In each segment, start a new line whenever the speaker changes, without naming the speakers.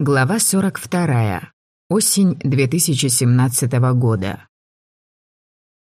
Глава 42. Осень 2017 года.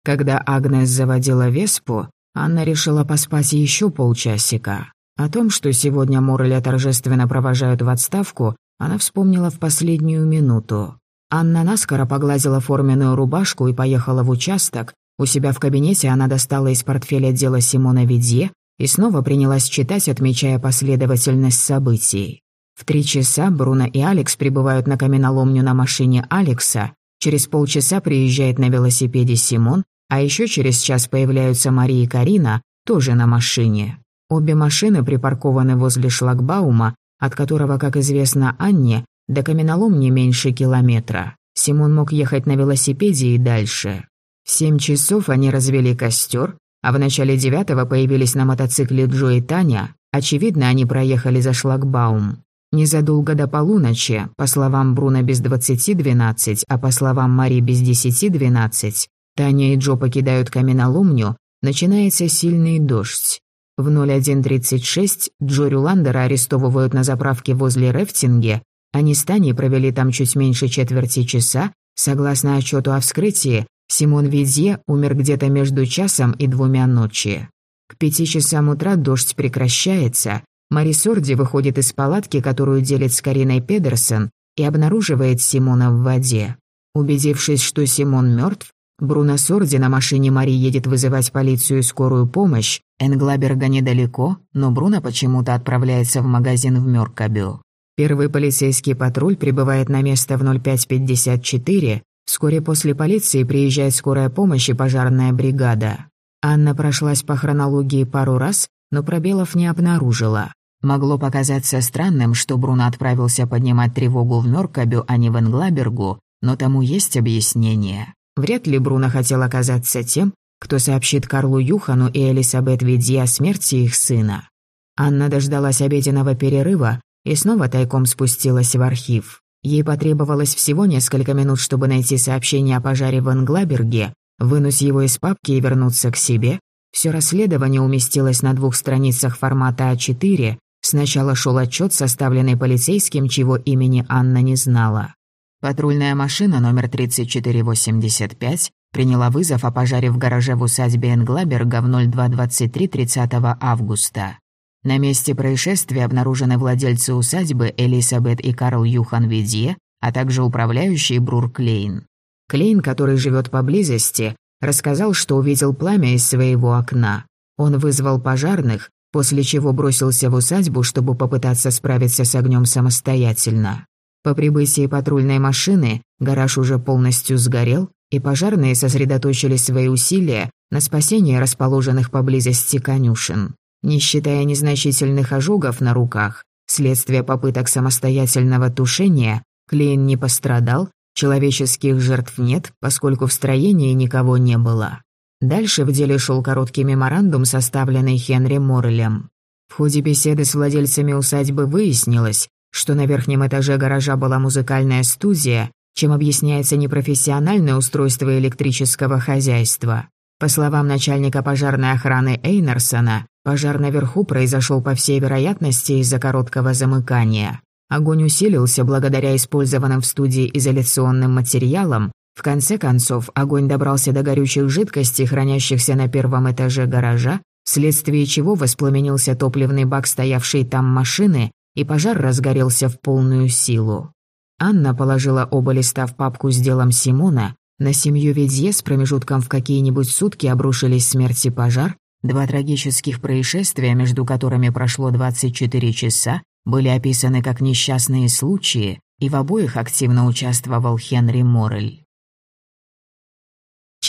Когда Агнес заводила Веспу, Анна решила поспать еще полчасика. О том, что сегодня Морреля торжественно провожают в отставку, она вспомнила в последнюю минуту. Анна наскоро погладила форменную рубашку и поехала в участок. У себя в кабинете она достала из портфеля дело Симона Видье и снова принялась читать, отмечая последовательность событий. В три часа Бруно и Алекс прибывают на каменоломню на машине Алекса, через полчаса приезжает на велосипеде Симон, а еще через час появляются Мария и Карина, тоже на машине. Обе машины припаркованы возле шлагбаума, от которого, как известно Анне, до каменоломни меньше километра. Симон мог ехать на велосипеде и дальше. В семь часов они развели костер, а в начале девятого появились на мотоцикле Джо и Таня. Очевидно, они проехали за шлагбаум. Незадолго до полуночи, по словам Бруно без двадцати двенадцать, а по словам Мари без десяти двенадцать, Таня и Джо покидают каменоломню, начинается сильный дождь. В 01.36 Джо Рюландера арестовывают на заправке возле Рефтинге, они с Таней провели там чуть меньше четверти часа, согласно отчету о вскрытии, Симон Видье умер где-то между часом и двумя ночи. К пяти часам утра дождь прекращается, Мари Сорди выходит из палатки, которую делит с Кариной Педерсон, и обнаруживает Симона в воде. Убедившись, что Симон мертв, Бруно Сорди на машине Мари едет вызывать полицию и скорую помощь. Энглаберга недалеко, но Бруно почему-то отправляется в магазин в Мёркабю. Первый полицейский патруль прибывает на место в 0554. Вскоре после полиции приезжает скорая помощь и пожарная бригада. Анна прошлась по хронологии пару раз, но пробелов не обнаружила. Могло показаться странным, что Бруно отправился поднимать тревогу в Мёркабю, а не в Энглабергу, но тому есть объяснение. Вряд ли Бруно хотел оказаться тем, кто сообщит Карлу Юхану и Элисабет Видье о смерти их сына. Анна дождалась обеденного перерыва и снова тайком спустилась в архив. Ей потребовалось всего несколько минут, чтобы найти сообщение о пожаре в Энглаберге, вынуть его из папки и вернуться к себе. Все расследование уместилось на двух страницах формата А4, Сначала шел отчет, составленный полицейским, чьего имени Анна не знала. Патрульная машина номер 3485 приняла вызов о пожаре в гараже в усадьбе Энглаберга в 02.23 30 августа. На месте происшествия обнаружены владельцы усадьбы Элисабет и Карл Юхан Видье, а также управляющий Брур Клейн. Клейн, который живет поблизости, рассказал, что увидел пламя из своего окна. Он вызвал пожарных, после чего бросился в усадьбу, чтобы попытаться справиться с огнем самостоятельно. По прибытии патрульной машины гараж уже полностью сгорел, и пожарные сосредоточили свои усилия на спасении расположенных поблизости конюшен. Не считая незначительных ожогов на руках, следствие попыток самостоятельного тушения, Клейн не пострадал, человеческих жертв нет, поскольку в строении никого не было. Дальше в деле шел короткий меморандум, составленный Хенри Моррелем. В ходе беседы с владельцами усадьбы выяснилось, что на верхнем этаже гаража была музыкальная студия, чем объясняется непрофессиональное устройство электрического хозяйства. По словам начальника пожарной охраны Эйнерсона, пожар наверху произошел по всей вероятности из-за короткого замыкания. Огонь усилился благодаря использованным в студии изоляционным материалам, в конце концов, огонь добрался до горючих жидкостей, хранящихся на первом этаже гаража, вследствие чего воспламенился топливный бак, стоявший там машины, и пожар разгорелся в полную силу. Анна положила оба листа в папку с делом Симона. На семью Ведье с промежутком в какие-нибудь сутки обрушились смерть и пожар. Два трагических происшествия, между которыми прошло 24 часа, были описаны как несчастные случаи, и в обоих активно участвовал Хенри Моррель.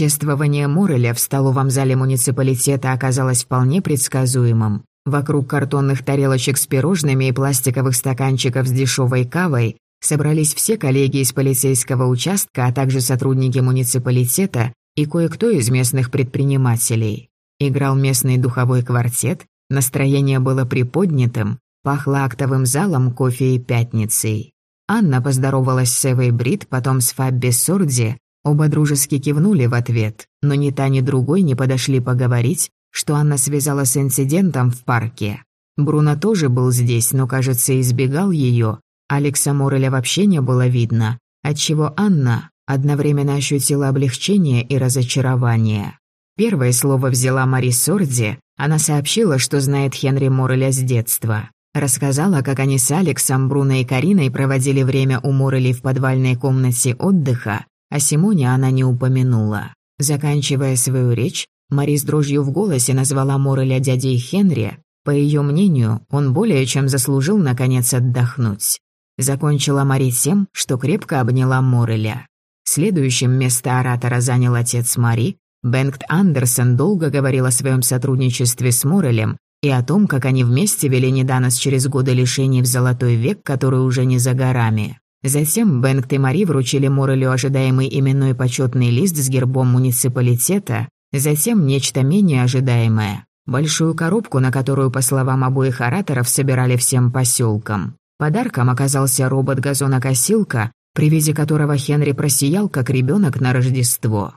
Чествование Мореля в столовом зале муниципалитета оказалось вполне предсказуемым. Вокруг картонных тарелочек с пирожными и пластиковых стаканчиков с дешевой кавой собрались все коллеги из полицейского участка, а также сотрудники муниципалитета и кое-кто из местных предпринимателей. Играл местный духовой квартет, настроение было приподнятым, пахло актовым залом, кофе и пятницей. Анна поздоровалась с Эвой Брит, потом с Фабби Сорди, Оба дружески кивнули в ответ, но ни та, ни другой не подошли поговорить, что Анна связала с инцидентом в парке. Бруно тоже был здесь, но, кажется, избегал ее. Алекса Мореля вообще не было видно, отчего Анна одновременно ощутила облегчение и разочарование. Первое слово взяла Мари Сорди, она сообщила, что знает Хенри Мореля с детства. Рассказала, как они с Алексом, Бруно и Кариной проводили время у Морелей в подвальной комнате отдыха, а Симоне она не упомянула. Заканчивая свою речь, Мари с дрожью в голосе назвала Мореля дядей Хенри. По ее мнению, он более чем заслужил наконец отдохнуть. Закончила Мари тем, что крепко обняла Мореля. Следующим место оратора занял отец Мари. Бенгт Андерсон долго говорил о своем сотрудничестве с Морелем и о том, как они вместе вели Неданос через годы лишений в золотой век, который уже не за горами. Затем Бенгт и Мари вручили Морелю ожидаемый именной почетный лист с гербом муниципалитета, затем нечто менее ожидаемое – большую коробку, на которую, по словам обоих ораторов, собирали всем поселкам. Подарком оказался робот-газонокосилка, при виде которого Хенри просиял, как ребенок на Рождество.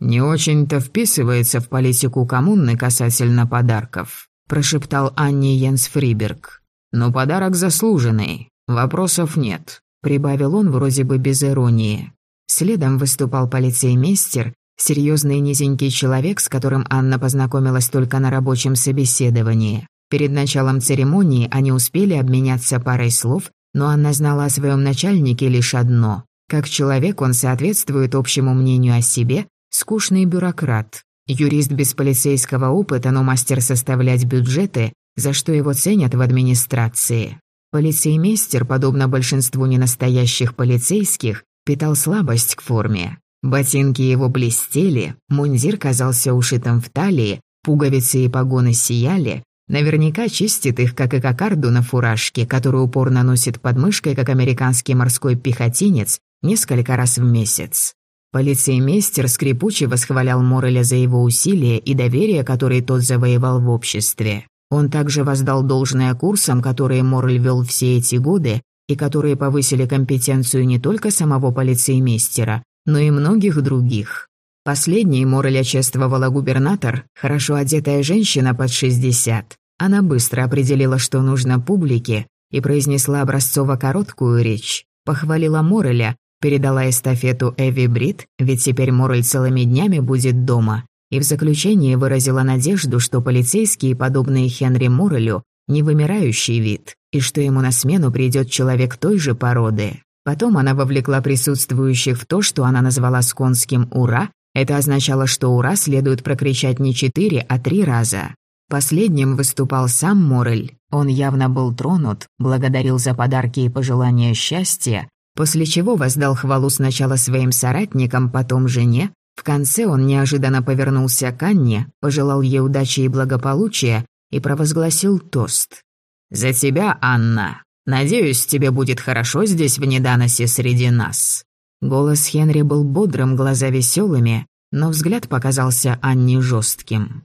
«Не очень-то вписывается в политику коммуны касательно подарков», прошептал Анни Йенс Фриберг. «Но подарок заслуженный. Вопросов нет», прибавил он вроде бы без иронии. Следом выступал полицеймейстер, серьезный низенький человек, с которым Анна познакомилась только на рабочем собеседовании. Перед началом церемонии они успели обменяться парой слов, но Анна знала о своем начальнике лишь одно. Как человек он соответствует общему мнению о себе, скучный бюрократ. Юрист без полицейского опыта, но мастер составлять бюджеты, за что его ценят в администрации. Полицеймейстер, подобно большинству ненастоящих полицейских, питал слабость к форме. Ботинки его блестели, мундир казался ушитым в талии, пуговицы и погоны сияли, Наверняка чистит их, как и кокарду на фуражке, которую упорно носит под мышкой, как американский морской пехотинец, несколько раз в месяц. Полицеймейстер скрипуче восхвалял Мореля за его усилия и доверие, которые тот завоевал в обществе. Он также воздал должное курсам, которые Морель вел все эти годы, и которые повысили компетенцию не только самого полицеймейстера, но и многих других. Последней Мореля чествовала губернатор, хорошо одетая женщина под 60. Она быстро определила, что нужно публике, и произнесла образцово-короткую речь. Похвалила Мореля, передала эстафету Эви Брит, ведь теперь Морель целыми днями будет дома, и в заключение выразила надежду, что полицейские, подобные Хенри Морелю, не вымирающий вид, и что ему на смену придет человек той же породы. Потом она вовлекла присутствующих в то, что она назвала сконским «Ура», это означало, что «Ура» следует прокричать не четыре, а три раза. Последним выступал сам Морель. Он явно был тронут, благодарил за подарки и пожелания счастья, после чего воздал хвалу сначала своим соратникам, потом жене. В конце он неожиданно повернулся к Анне, пожелал ей удачи и благополучия и провозгласил тост. «За тебя, Анна! Надеюсь, тебе будет хорошо здесь в Неданосе среди нас!» Голос Хенри был бодрым, глаза веселыми, но взгляд показался Анне жестким.